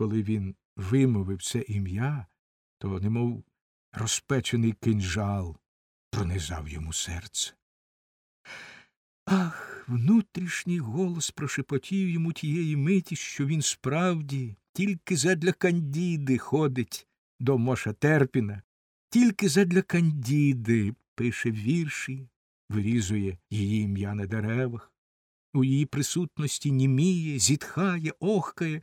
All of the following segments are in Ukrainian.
Коли він вимовив це ім'я, то, немов розпечений кинджал, пронизав йому серце. Ах, внутрішній голос прошепотів йому тієї миті, що він справді тільки задля Кандіди ходить до Моша Терпіна, тільки задля Кандіди пише вірші, вирізує її ім'я на деревах, у її присутності німіє, зітхає, охкає,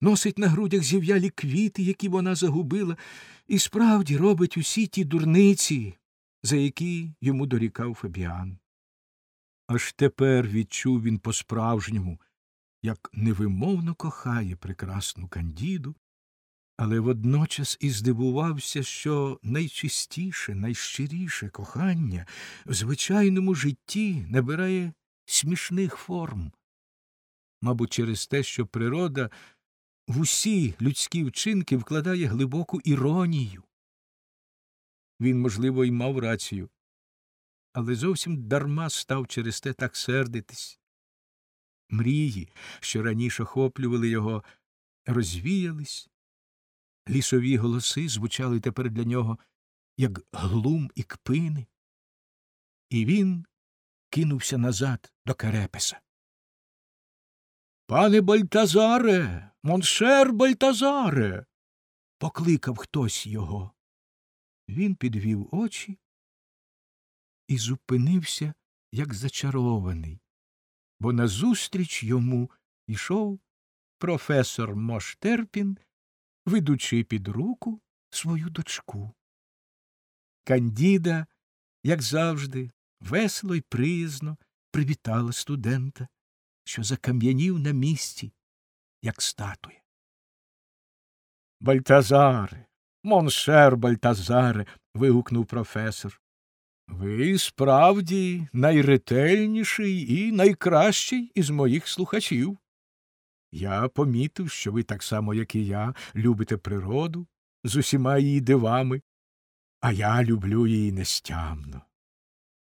носить на грудях зів'ялі квіти, які вона загубила, і справді робить усі ті дурниці, за які йому дорікав Фабіан. Аж тепер відчув він по справжньому, як невимовно кохає прекрасну Кандіду, але водночас і здивувався, що найчистіше, найщиріше кохання в звичайному житті набирає смішних форм. Мабуть, через те, що природа в усі людські вчинки вкладає глибоку іронію. Він, можливо, й мав рацію, але зовсім дарма став через те так сердитись. Мрії, що раніше охоплювали його, розвіялись, лісові голоси звучали тепер для нього, як глум і кпини, і він кинувся назад до Керепеса. Пане Бальтазаре, моншер Бальтазаре. покликав хтось його. Він підвів очі і зупинився, як зачарований, бо назустріч йому йшов професор Моштерпін, ведучи під руку свою дочку. Кандіда, як завжди, весело й приязно привітала студента, що закам'янів на місці, як статуя. Бальтазаре, моншер Бальтазаре. вигукнув професор. Ви справді найретельніший і найкращий із моїх слухачів. Я помітив, що ви так само, як і я, любите природу з усіма її дивами, а я люблю її нестямно.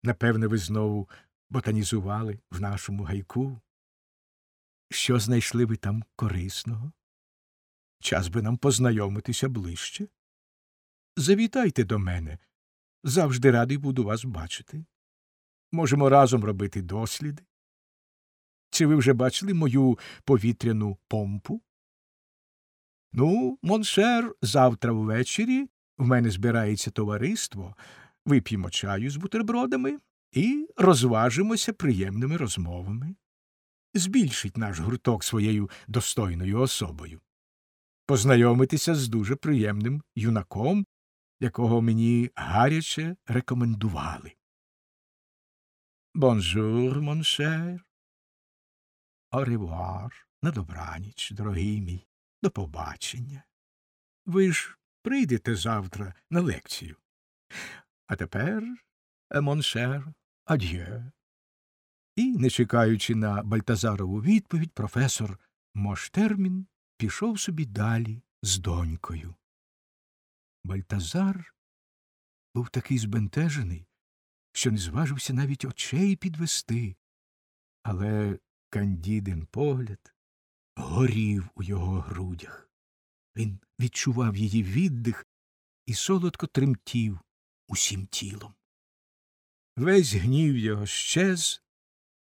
Напевне, ви знову ботанізували в нашому гайку. Що знайшли ви там корисного? Час би нам познайомитися ближче. Завітайте до мене. Завжди радий буду вас бачити. Можемо разом робити досліди. Чи ви вже бачили мою повітряну помпу? Ну, моншер, завтра ввечері в мене збирається товариство, вип'ємо чаю з бутербродами і розважимося приємними розмовами. Збільшить наш гурток своєю достойною особою. Познайомитися з дуже приємним юнаком, якого мені гаряче рекомендували. Бонжур, моншер. Оревуар, на добраніч, дорогий мій, до побачення. Ви ж прийдете завтра на лекцію. А тепер, моншер, ад'є. І, не чекаючи на Бальтазарову відповідь, професор Моштермін пішов собі далі з донькою. Бальтазар був такий збентежений, що не зважився навіть очей підвести, але Кандідин погляд горів у його грудях. Він відчував її віддих і солодко тремтів усім тілом. Весь гнів його щез,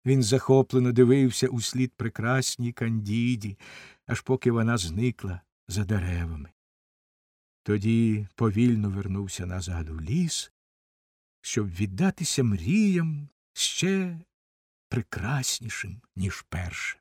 він захоплено дивився у слід прекрасній Кандіді, аж поки вона зникла за деревами. Тоді повільно вернувся назад у ліс, щоб віддатися мріям ще прекраснішим, ніж перше.